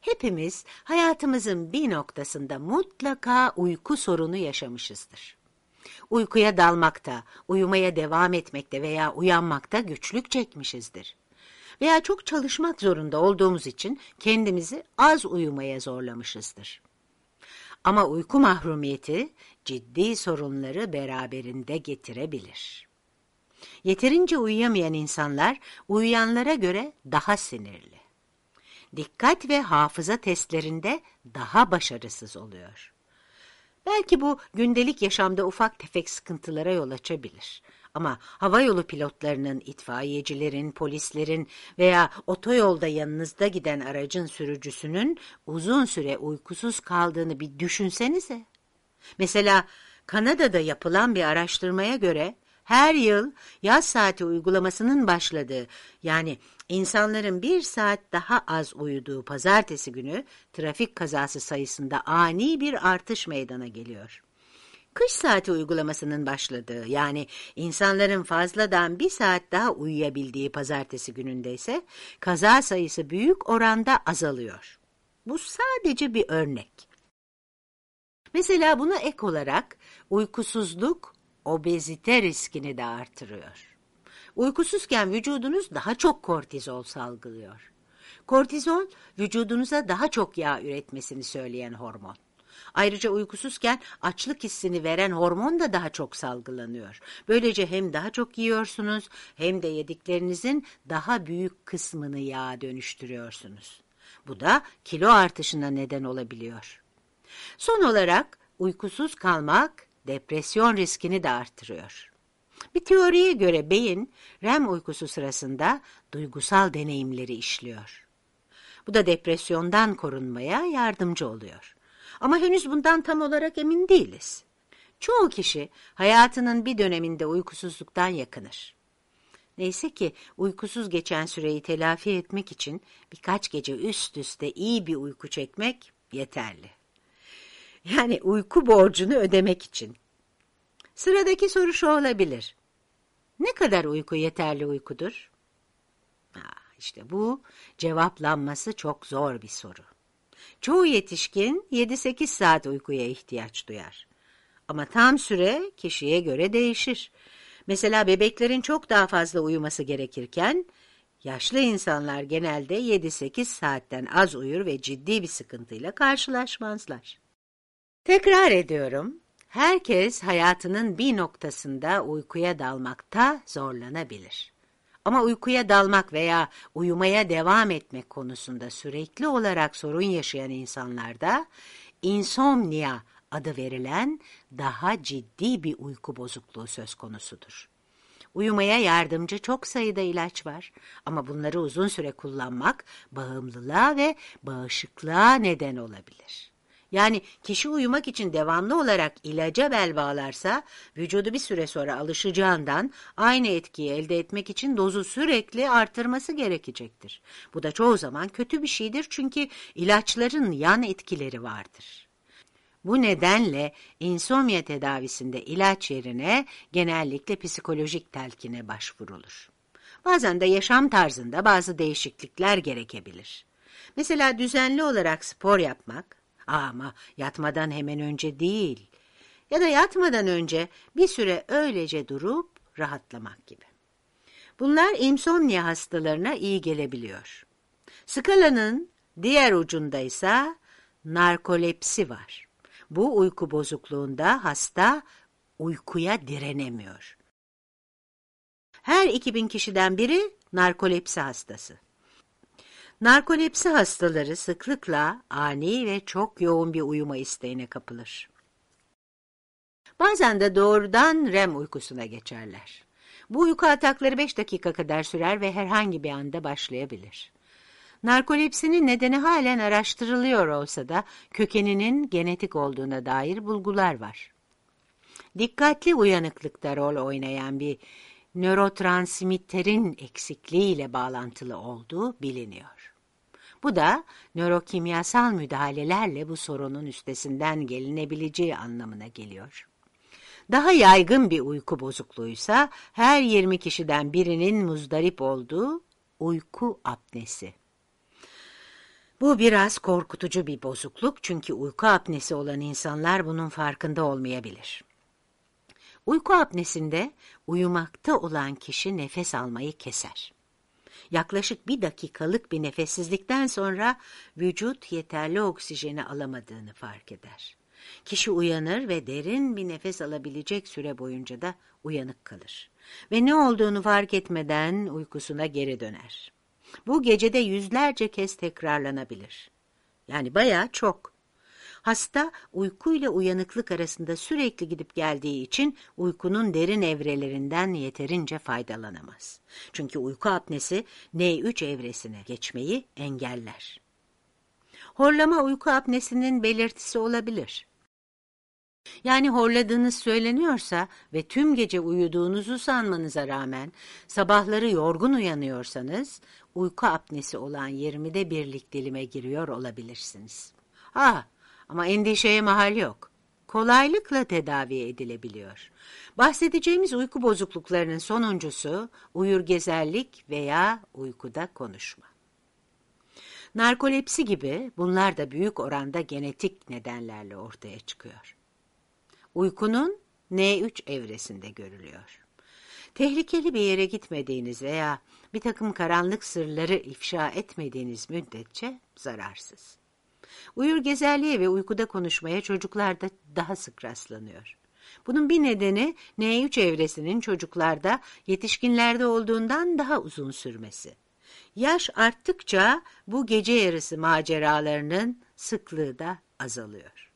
Hepimiz hayatımızın bir noktasında mutlaka uyku sorunu yaşamışızdır. Uykuya dalmakta, uyumaya devam etmekte veya uyanmakta güçlük çekmişizdir. Veya çok çalışmak zorunda olduğumuz için kendimizi az uyumaya zorlamışızdır. Ama uyku mahrumiyeti ciddi sorunları beraberinde getirebilir. Yeterince uyuyamayan insanlar uyuyanlara göre daha sinirli. Dikkat ve hafıza testlerinde daha başarısız oluyor. Belki bu gündelik yaşamda ufak tefek sıkıntılara yol açabilir. Ama havayolu pilotlarının, itfaiyecilerin, polislerin veya otoyolda yanınızda giden aracın sürücüsünün uzun süre uykusuz kaldığını bir düşünsenize. Mesela Kanada'da yapılan bir araştırmaya göre her yıl yaz saati uygulamasının başladığı yani insanların bir saat daha az uyuduğu pazartesi günü trafik kazası sayısında ani bir artış meydana geliyor. Kış saati uygulamasının başladığı yani insanların fazladan bir saat daha uyuyabildiği pazartesi gününde ise kaza sayısı büyük oranda azalıyor. Bu sadece bir örnek. Mesela buna ek olarak uykusuzluk obezite riskini de artırıyor. Uykusuzken vücudunuz daha çok kortizol salgılıyor. Kortizol vücudunuza daha çok yağ üretmesini söyleyen hormon. Ayrıca uykusuzken açlık hissini veren hormon da daha çok salgılanıyor. Böylece hem daha çok yiyorsunuz hem de yediklerinizin daha büyük kısmını yağa dönüştürüyorsunuz. Bu da kilo artışına neden olabiliyor. Son olarak uykusuz kalmak depresyon riskini de artırıyor. Bir teoriye göre beyin REM uykusu sırasında duygusal deneyimleri işliyor. Bu da depresyondan korunmaya yardımcı oluyor. Ama henüz bundan tam olarak emin değiliz. Çoğu kişi hayatının bir döneminde uykusuzluktan yakınır. Neyse ki uykusuz geçen süreyi telafi etmek için birkaç gece üst üste iyi bir uyku çekmek yeterli. Yani uyku borcunu ödemek için. Sıradaki soru şu olabilir. Ne kadar uyku yeterli uykudur? Ha, işte bu cevaplanması çok zor bir soru. Çoğu yetişkin 7-8 saat uykuya ihtiyaç duyar. Ama tam süre kişiye göre değişir. Mesela bebeklerin çok daha fazla uyuması gerekirken, yaşlı insanlar genelde 7-8 saatten az uyur ve ciddi bir sıkıntıyla karşılaşmazlar. Tekrar ediyorum, herkes hayatının bir noktasında uykuya dalmakta zorlanabilir. Ama uykuya dalmak veya uyumaya devam etmek konusunda sürekli olarak sorun yaşayan insanlarda insomnia adı verilen daha ciddi bir uyku bozukluğu söz konusudur. Uyumaya yardımcı çok sayıda ilaç var ama bunları uzun süre kullanmak bağımlılığa ve bağışıklığa neden olabilir. Yani kişi uyumak için devamlı olarak ilaca bel bağlarsa vücudu bir süre sonra alışacağından aynı etkiyi elde etmek için dozu sürekli artırması gerekecektir. Bu da çoğu zaman kötü bir şeydir çünkü ilaçların yan etkileri vardır. Bu nedenle insomnia tedavisinde ilaç yerine genellikle psikolojik telkine başvurulur. Bazen de yaşam tarzında bazı değişiklikler gerekebilir. Mesela düzenli olarak spor yapmak, ama yatmadan hemen önce değil. Ya da yatmadan önce bir süre öylece durup rahatlamak gibi. Bunlar insomnia hastalarına iyi gelebiliyor. Skalanın diğer ucunda ise narkolepsi var. Bu uyku bozukluğunda hasta uykuya direnemiyor. Her 2000 kişiden biri narkolepsi hastası. Narkolepsi hastaları sıklıkla ani ve çok yoğun bir uyuma isteğine kapılır. Bazen de doğrudan REM uykusuna geçerler. Bu uyku atakları 5 dakika kadar sürer ve herhangi bir anda başlayabilir. Narkolepsinin nedeni halen araştırılıyor olsa da kökeninin genetik olduğuna dair bulgular var. Dikkatli uyanıklıkta rol oynayan bir nörotransmitterin eksikliğiyle bağlantılı olduğu biliniyor. Bu da nörokimyasal müdahalelerle bu sorunun üstesinden gelinebileceği anlamına geliyor. Daha yaygın bir uyku bozukluğuysa her 20 kişiden birinin muzdarip olduğu uyku apnesi. Bu biraz korkutucu bir bozukluk çünkü uyku apnesi olan insanlar bunun farkında olmayabilir. Uyku apnesinde uyumakta olan kişi nefes almayı keser. Yaklaşık bir dakikalık bir nefessizlikten sonra vücut yeterli oksijeni alamadığını fark eder. Kişi uyanır ve derin bir nefes alabilecek süre boyunca da uyanık kalır. Ve ne olduğunu fark etmeden uykusuna geri döner. Bu gecede yüzlerce kez tekrarlanabilir. Yani bayağı çok. Hasta uyku ile uyanıklık arasında sürekli gidip geldiği için uykunun derin evrelerinden yeterince faydalanamaz. Çünkü uyku apnesi N3 evresine geçmeyi engeller. Horlama uyku apnesinin belirtisi olabilir. Yani horladığınız söyleniyorsa ve tüm gece uyuduğunuzu sanmanıza rağmen sabahları yorgun uyanıyorsanız uyku apnesi olan 20'de birlik dilime giriyor olabilirsiniz. Ha, ama endişeye mahal yok. Kolaylıkla tedavi edilebiliyor. Bahsedeceğimiz uyku bozukluklarının sonuncusu uyur gezerlik veya uykuda konuşma. Narkolepsi gibi bunlar da büyük oranda genetik nedenlerle ortaya çıkıyor. Uykunun N3 evresinde görülüyor. Tehlikeli bir yere gitmediğiniz veya bir takım karanlık sırları ifşa etmediğiniz müddetçe zararsız. Uyur gezerliğe ve uykuda konuşmaya çocuklarda daha sık rastlanıyor. Bunun bir nedeni N3 evresinin çocuklarda yetişkinlerde olduğundan daha uzun sürmesi. Yaş arttıkça bu gece yarısı maceralarının sıklığı da azalıyor.